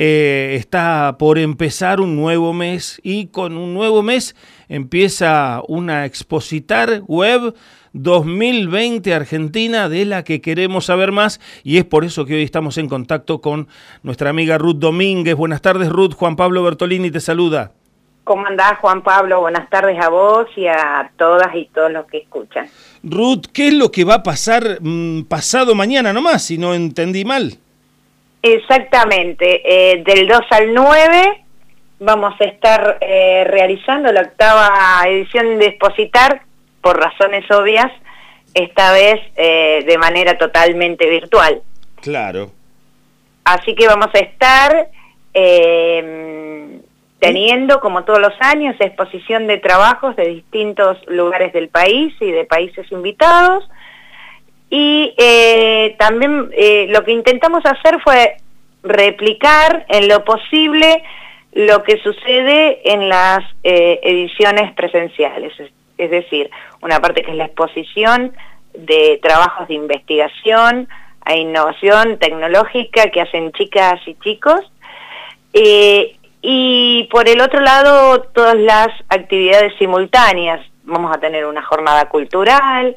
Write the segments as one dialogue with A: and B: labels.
A: eh, está por empezar un nuevo mes y con un nuevo mes empieza una Expositar Web 2020 Argentina de la que queremos saber más y es por eso que hoy estamos en contacto con nuestra amiga Ruth Domínguez. Buenas tardes Ruth, Juan Pablo Bertolini te saluda.
B: ¿Cómo andás Juan Pablo? Buenas tardes a vos y a todas y todos los que escuchan.
A: Ruth, ¿qué es lo que va a pasar mm, pasado mañana nomás, si no entendí mal?
B: Exactamente, eh, del 2 al 9 vamos a estar eh, realizando la octava edición de Expositar, por razones obvias, esta vez eh, de manera totalmente virtual.
A: Claro.
B: Así que vamos a estar teniendo, como todos los años, exposición de trabajos de distintos lugares del país y de países invitados. Y eh, también eh, lo que intentamos hacer fue replicar en lo posible lo que sucede en las eh, ediciones presenciales, es decir, una parte que es la exposición de trabajos de investigación e innovación tecnológica que hacen chicas y chicos, y por el otro lado, todas las actividades simultáneas. Vamos a tener una jornada cultural,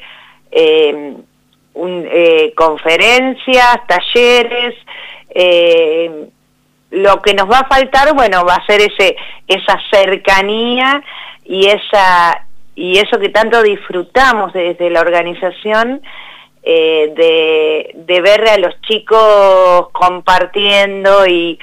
B: eh, conferencias, talleres. Eh, lo que nos va a faltar, bueno, va a ser ese, esa cercanía y esa y eso que tanto disfrutamos desde la organización de, de ver a los chicos compartiendo y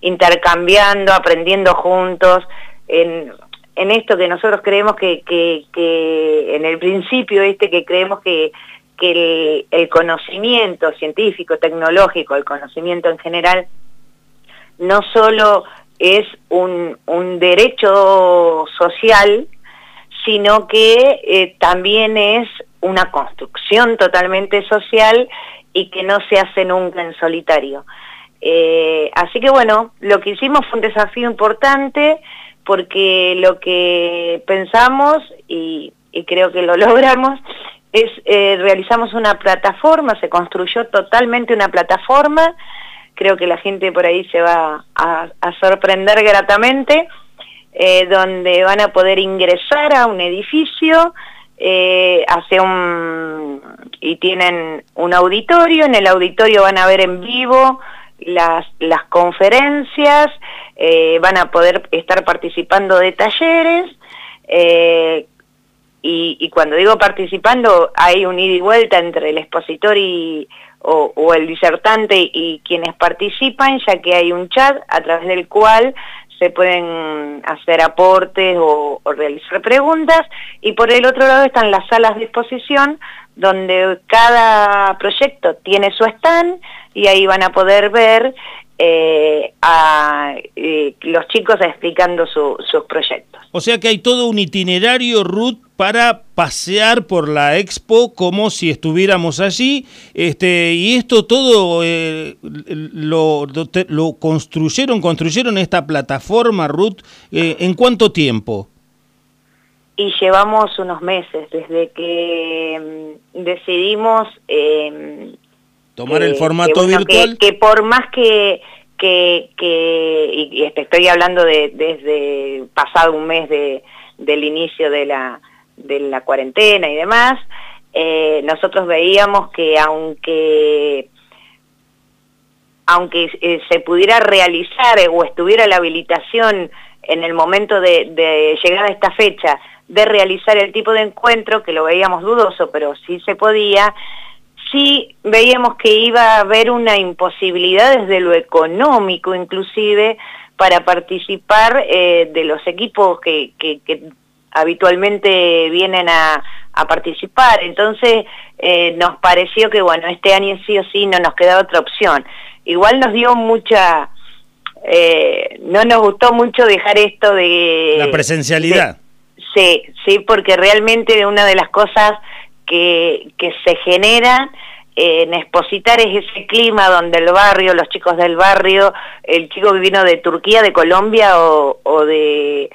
B: intercambiando, aprendiendo juntos, en, en esto que nosotros creemos que, que, en el principio este que creemos que, que el, conocimiento científico, tecnológico, el conocimiento en general, no solo es un, un derecho social, sino que eh, también es una construcción totalmente social y que no se hace nunca en solitario. Eh, así que bueno, lo que hicimos fue un desafío importante porque lo que pensamos, y, creo que lo logramos, es eh, realizamos una plataforma, se construyó totalmente una plataforma, creo que la gente por ahí se va a, sorprender gratamente, eh, donde van a poder ingresar a un edificio, eh, hace un y tienen un auditorio, en el auditorio van a ver en vivo las, las conferencias, eh, van a poder estar participando de talleres, y, cuando digo participando hay un ida y vuelta entre el expositor y, o, el disertante y quienes participan, ya que hay un chat a través del cual se pueden hacer aportes o, realizar preguntas. Y por el otro lado están las salas de exposición donde cada proyecto tiene su stand y ahí van a poder ver eh, a eh, los chicos explicando sus proyectos.
A: O sea que hay todo un itinerario, Ruth, para pasear por la expo como si estuviéramos allí, este, y esto todo eh, lo, lo, construyeron, construyeron esta plataforma, Ruth, ¿en cuánto tiempo?
B: Y llevamos unos meses desde que mm, decidimos
A: Tomar el formato virtual.
B: Que, por más que, que, que y, estoy hablando de desde pasado un mes de, del inicio de la, de la cuarentena y demás, eh, nosotros veíamos que aunque aunque eh, se pudiera realizar eh, o estuviera la habilitación en el momento de, de llegar a esta fecha de realizar el tipo de encuentro, que lo veíamos dudoso, pero sí se podía, sí veíamos que iba a haber una imposibilidad desde lo económico inclusive para participar eh, de los equipos que, que, habitualmente vienen a, a participar. Entonces eh, nos pareció que bueno, este año sí o sí no nos quedaba otra opción. Igual nos dio mucha... Eh, no nos gustó mucho dejar esto de...
A: La presencialidad.
B: sí, sí, porque realmente una de las cosas que, que se genera en Expositar es ese clima donde el barrio, los chicos del barrio, el chico que vino de Turquía, de Colombia o, o de,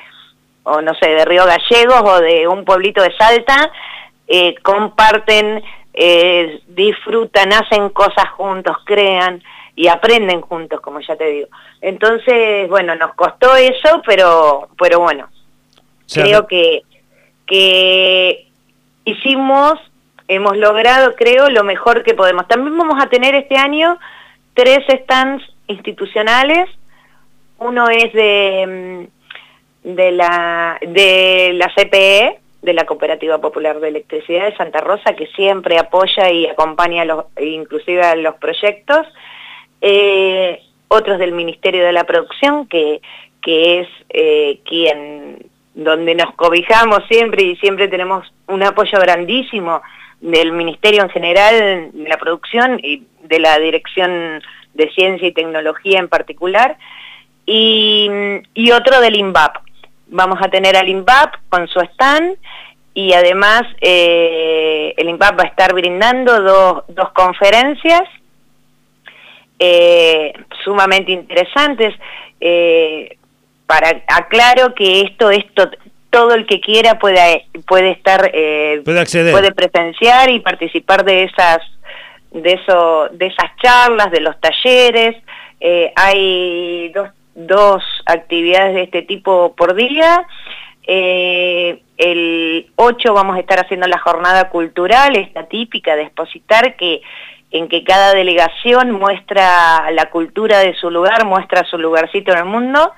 B: o no sé, de Río Gallegos o de un pueblito de Salta, eh, comparten, eh, disfrutan, hacen cosas juntos, crean. y aprenden juntos, como ya te digo. Entonces, bueno, nos costó eso, pero, pero bueno, creo que, que hicimos, hemos logrado, creo, lo mejor que podemos. También vamos a tener este año tres stands institucionales. Uno es de, mm, de, la, de la CPE, de la Cooperativa Popular de Electricidad de Santa Rosa, que siempre apoya y acompaña inclusive a los proyectos. Eh, otros del Ministerio de la Producción, que, que es eh, quien donde nos cobijamos siempre y siempre tenemos un apoyo grandísimo del Ministerio en general, de la producción y de la Dirección de Ciencia y Tecnología en particular, y, otro del INVAP. Vamos a tener al INVAP con su stand y además eh, el INVAP va a estar brindando dos, dos conferencias eh, sumamente interesantes. Eh, para aclaro que esto es todo el que quiera puede puede estar
A: eh, puede acceder.
B: puede presenciar y participar de esas de eso de esas charlas de los talleres. Eh, hay dos, dos actividades de este tipo por día. Eh, el 8 vamos a estar haciendo la jornada cultural esta típica de expositar que en que cada delegación muestra la cultura de su lugar muestra su lugarcito en el mundo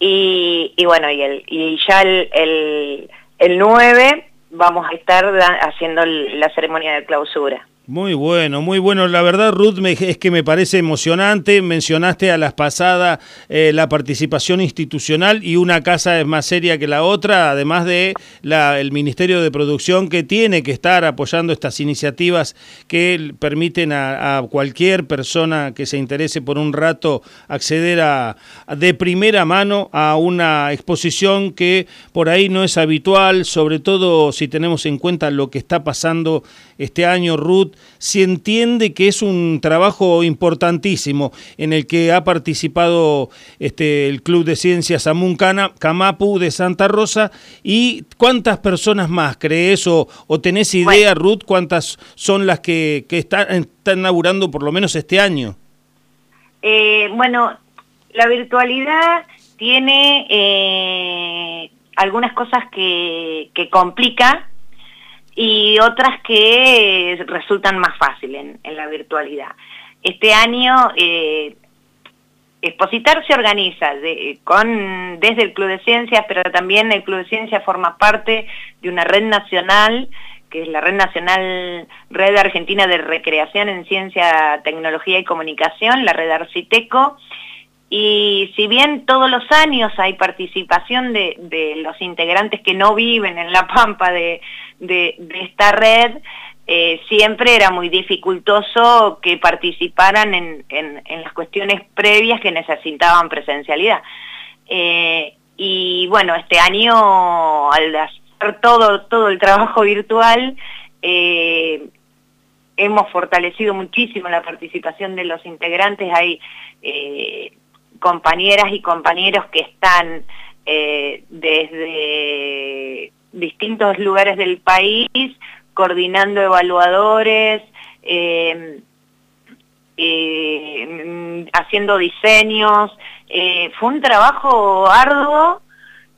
B: y, y bueno, y, el, y ya el, el, el 9 vamos a estar haciendo la ceremonia de clausura.
A: Muy bueno, muy bueno. La verdad, Ruth, es que me parece emocionante. Mencionaste a las pasadas eh, la participación institucional y una casa es más seria que la otra, además de la, el Ministerio de Producción que tiene que estar apoyando estas iniciativas que permiten a, cualquier persona que se interese por un rato acceder a, de primera mano a una exposición que por ahí no es habitual, sobre todo si tenemos en cuenta lo que está pasando este año, Ruth se entiende que es un trabajo importantísimo en el que ha participado este, el Club de Ciencias Amuncana, Camapu de Santa Rosa y cuántas personas más crees o, o tenés idea, Ruth, cuántas son las que, que están, están inaugurando por lo menos este año.
B: Eh, bueno, la virtualidad tiene eh, algunas cosas que, que complica y otras que resultan más fáciles en, la virtualidad. Este año eh, Expositar se organiza con, desde el Club de Ciencias, pero también el Club de Ciencias forma parte de una red nacional, que es la Red Nacional Red Argentina de Recreación en Ciencia, Tecnología y Comunicación, la Red Arciteco, y si bien todos los años hay participación de, los integrantes que no viven en La Pampa de, de, esta red, eh, siempre era muy dificultoso que participaran en, en, las cuestiones previas que necesitaban presencialidad. Eh, y bueno, este año, al hacer todo, todo el trabajo virtual, eh, hemos fortalecido muchísimo la participación de los integrantes. Hay compañeras y compañeros que están desde distintos lugares del país, coordinando evaluadores, eh, eh, haciendo diseños. Eh, fue un trabajo arduo,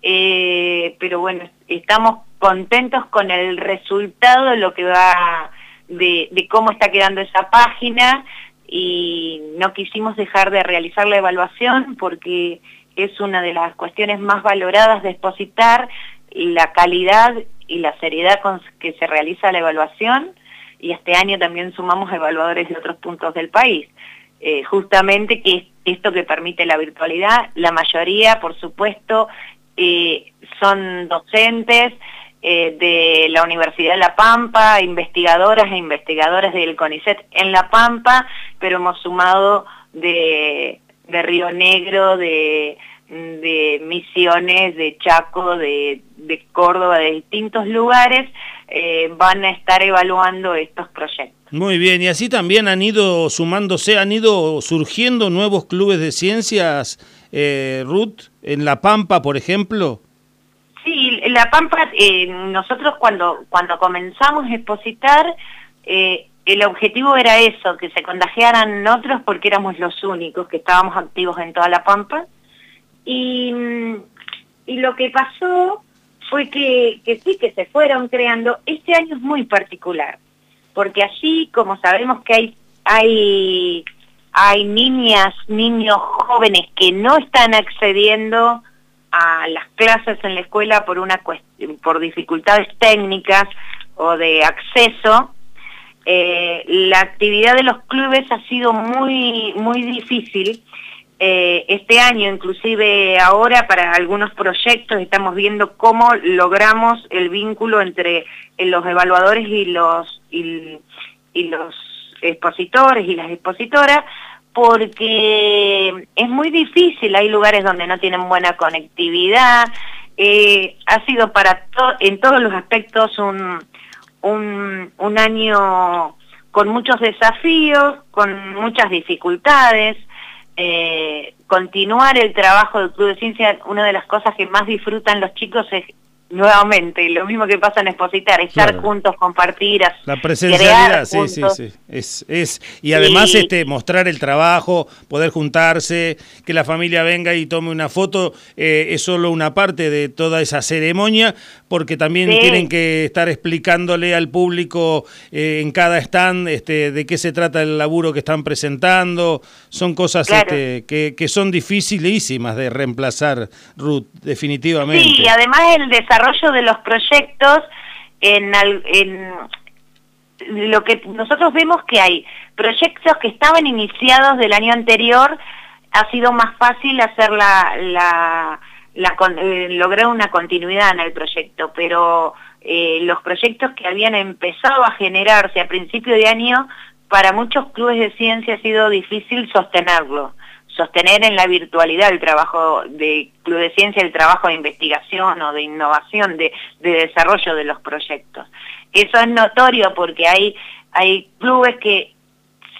B: pero bueno, estamos contentos con el resultado lo que va, de cómo está quedando esa página y no quisimos dejar de realizar la evaluación porque es una de las cuestiones más valoradas de expositar la calidad y la seriedad con que se realiza la evaluación y este año también sumamos evaluadores de otros puntos del país. Eh, justamente que es esto que permite la virtualidad, la mayoría, por supuesto, eh, son docentes eh, de la Universidad de La Pampa, investigadoras e investigadores del CONICET en La Pampa, pero hemos sumado de, de Río Negro, de de Misiones, de Chaco, de, de Córdoba, de distintos lugares, eh, van a estar evaluando estos proyectos.
A: Muy bien, y así también han ido sumándose, han ido surgiendo nuevos clubes de ciencias, eh, Ruth, en La Pampa, por ejemplo.
B: Sí, La Pampa, eh, nosotros cuando, cuando comenzamos a expositar, eh, el objetivo era eso, que se contagiaran otros porque éramos los únicos que estábamos activos en toda la Pampa. Y, y lo que pasó fue que, que sí, que se fueron creando. Este año es muy particular, porque así como sabemos que hay, hay, hay niñas, niños jóvenes que no están accediendo a las clases en la escuela por, una por dificultades técnicas o de acceso, eh, la actividad de los clubes ha sido muy, muy difícil. Eh, este año, inclusive ahora, para algunos proyectos estamos viendo cómo logramos el vínculo entre eh, los evaluadores y los, y, los expositores y las expositoras, porque es muy difícil, hay lugares donde no tienen buena conectividad, ha sido para en todos los aspectos un, un, un año con muchos desafíos, con muchas dificultades. Eh, continuar el trabajo del Club de Ciencia, una de las cosas que más disfrutan los chicos es nuevamente, lo mismo que pasa en Expositar, estar juntos, compartir,
A: la presencialidad, sí, sí, sí, es, es. Y además este mostrar el trabajo, poder juntarse, que la familia venga y tome una foto, eh, es solo una parte de toda esa ceremonia, porque también tienen que estar explicándole al público eh, en cada stand este, de qué se trata el laburo que están presentando, son cosas este, que, que son dificilísimas de reemplazar, Ruth, definitivamente.
B: Sí, y además el desarrollo desarrollo de los proyectos en, en lo que nosotros vemos que hay. Proyectos que estaban iniciados del año anterior, ha sido más fácil hacer la, la, eh, lograr una continuidad en el proyecto, pero eh, los proyectos que habían empezado a generarse a principio de año, para muchos clubes de ciencia ha sido difícil sostenerlo sostener en la virtualidad el trabajo de Club de Ciencia, el trabajo de investigación o de innovación, de, desarrollo de los proyectos. Eso es notorio porque hay, hay clubes que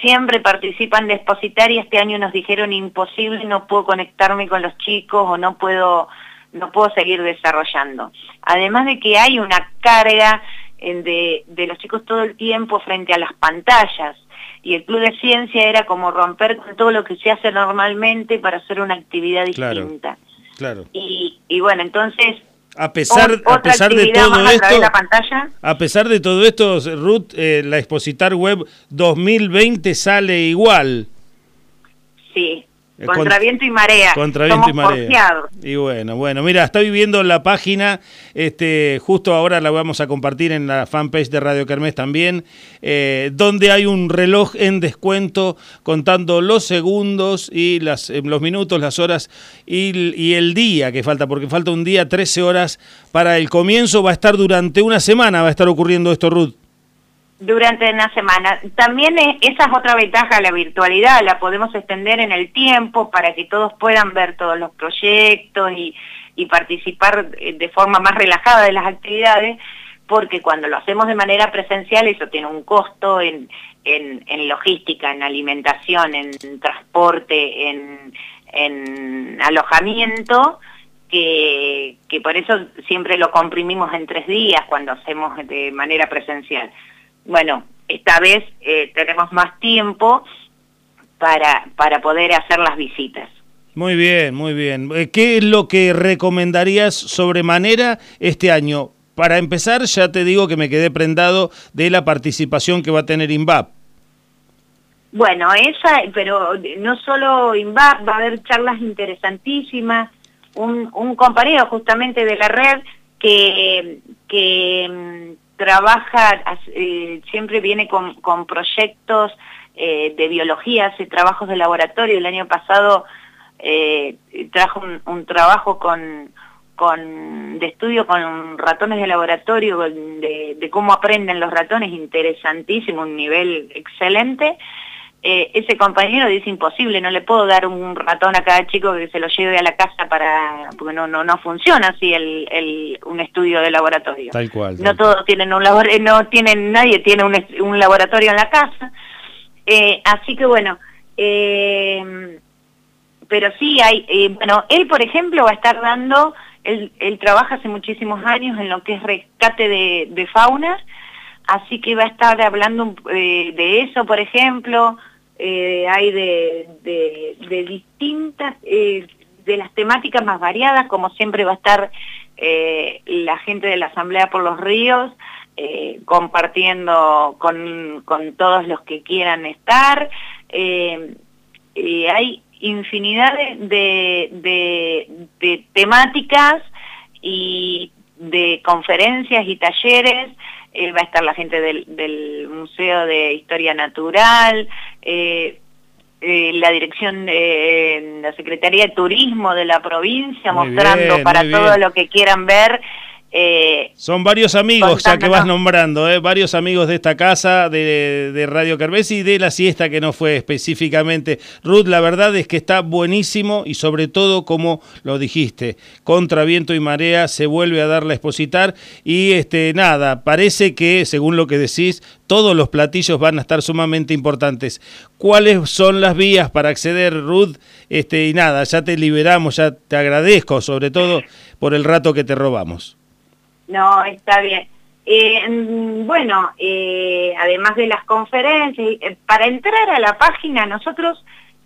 B: siempre participan de Expositar y este año nos dijeron imposible, no puedo conectarme con los chicos o no puedo, no puedo seguir desarrollando. Además de que hay una carga de, de los chicos todo el tiempo frente a las pantallas y el club de ciencia era como romper con todo lo que se hace normalmente para hacer una actividad distinta.
A: Claro.
B: Y, y bueno, entonces
A: a pesar, a pesar de todo esto, a pesar de todo esto, Ruth, eh, la Expositar Web 2020 sale igual.
B: Sí, contra viento y marea.
A: Contra viento y marea. Y bueno, bueno, mira, estoy viendo la página, este, justo ahora la vamos a compartir en la fanpage de Radio Kermés también, eh, donde hay un reloj en descuento contando los segundos y las, eh, los minutos, las horas y, y, el día que falta, porque falta un día, 13 horas para el comienzo, va a estar durante una semana, va a estar ocurriendo esto, Ruth
B: durante una semana. También esa es otra ventaja la virtualidad, la podemos extender en el tiempo para que todos puedan ver todos los proyectos y, participar de forma más relajada de las actividades, porque cuando lo hacemos de manera presencial eso tiene un costo en, en, en logística, en alimentación, en transporte, en, en alojamiento, que, que por eso siempre lo comprimimos en tres días cuando hacemos de manera presencial bueno, esta vez eh, tenemos más tiempo para, para poder hacer las visitas.
A: Muy bien, muy bien. Eh, ¿Qué es lo que recomendarías sobremanera este año? Para empezar, ya te digo que me quedé prendado de la participación que va a tener INVAP.
B: Bueno, esa, pero no solo INVAP, va a haber charlas interesantísimas. Un, un compañero justamente de la red que, que trabaja, eh, siempre viene con, proyectos eh, de biología, hace trabajos de laboratorio. El año pasado eh, trajo un, trabajo con, con, de estudio con ratones de laboratorio, de cómo aprenden los ratones, interesantísimo, un nivel excelente. Eh, ese compañero dice imposible, no le puedo dar un ratón a cada chico que se lo lleve a la casa para, porque no, no, no funciona así el, el, un estudio de laboratorio.
A: Tal cual.
B: no todos tienen un laboratorio, no tienen, nadie tiene un, un laboratorio en la casa. Eh, así que bueno, eh, pero sí hay, eh, bueno, él por ejemplo va a estar dando, él, él trabaja hace muchísimos años en lo que es rescate de, de fauna, así que va a estar hablando eh, de eso, por ejemplo, eh, hay de, de, distintas, eh, de las temáticas más variadas, como siempre va a estar la gente de la Asamblea por los Ríos, compartiendo con, con, todos los que quieran estar. hay infinidad de, de temáticas y de conferencias y talleres eh, va a estar la gente del, Museo de Historia Natural, eh, eh, la dirección de la Secretaría de Turismo de la provincia, mostrando para todo lo que quieran ver
A: eh, Son varios amigos ya que vas nombrando, eh, varios amigos de esta casa, de, Radio Carves y de la siesta que no fue específicamente. Ruth, la verdad es que está buenísimo y sobre todo, como lo dijiste, contra viento y marea se vuelve a dar la expositar y este nada, parece que, según lo que decís, todos los platillos van a estar sumamente importantes. ¿Cuáles son las vías para acceder, Ruth? Este, y nada, ya te liberamos, ya te agradezco sobre todo por el rato que te robamos.
B: No, está bien. Eh, bueno, eh, además de las conferencias, eh, para entrar a la página, nosotros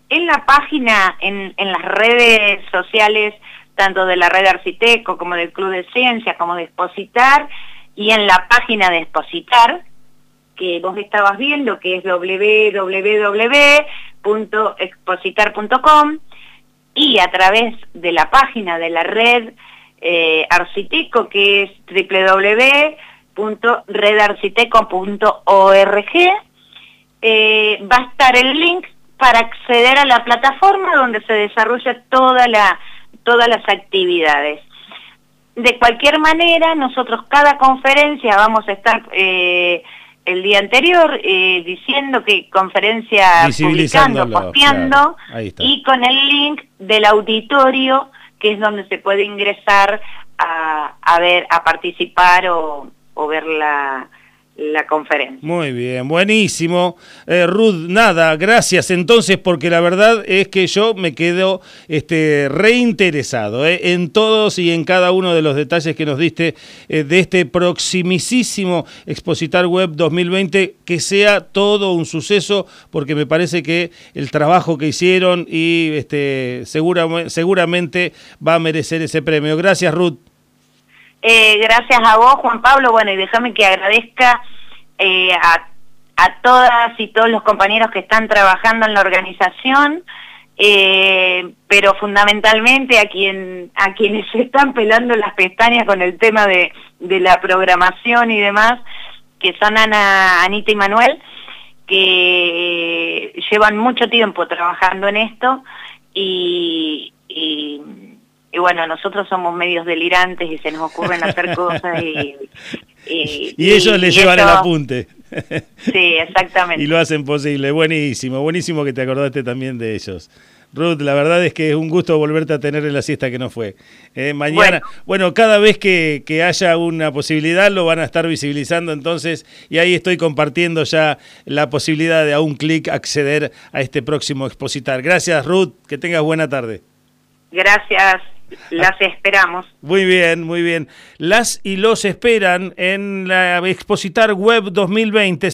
B: en la página, en, las redes sociales, tanto de la red Arciteco como del Club de Ciencias, como de Expositar, y en la página de Expositar, que vos estabas viendo, que es www.expositar.com, y a través de la página de la red eh, Arciteco, que es www.redarciteco.org. Eh, va a estar el link para acceder a la plataforma donde se desarrolla toda la, todas las actividades. De cualquier manera, nosotros cada conferencia vamos a estar eh, el día anterior eh, diciendo que conferencia publicando, posteando y con el link del auditorio que es donde se puede ingresar a, ver, a participar o, ver la, la conferencia.
A: Muy bien, buenísimo. Eh, Ruth, nada, gracias entonces porque la verdad es que yo me quedo este, reinteresado eh, en todos y en cada uno de los detalles que nos diste eh, de este proximísimo Expositar Web 2020, que sea todo un suceso porque me parece que el trabajo que hicieron y este, seguramente va a merecer ese premio. Gracias, Ruth.
B: Eh, gracias a vos, Juan Pablo. Bueno, y déjame que agradezca eh, a, todas y todos los compañeros que están trabajando en la organización, eh, pero fundamentalmente a, quien, a quienes se están pelando las pestañas con el tema de, de la programación y demás, que son Ana, Anita y Manuel, que llevan mucho tiempo trabajando en esto y bueno, nosotros somos medios delirantes y se nos ocurren hacer cosas y...
A: Y, ellos le llevan el apunte.
B: Sí, exactamente.
A: y lo hacen posible. Buenísimo, buenísimo que te acordaste también de ellos. Ruth, la verdad es que es un gusto volverte a tener en la siesta que no fue. Eh, mañana, bueno. cada vez que, que, haya una posibilidad lo van a estar visibilizando entonces y ahí estoy compartiendo ya la posibilidad de a un clic acceder a este próximo expositar. Gracias Ruth, que tengas buena tarde.
B: Gracias. Las esperamos.
A: Muy bien, muy bien. Las y los esperan en la Expositar Web 2020.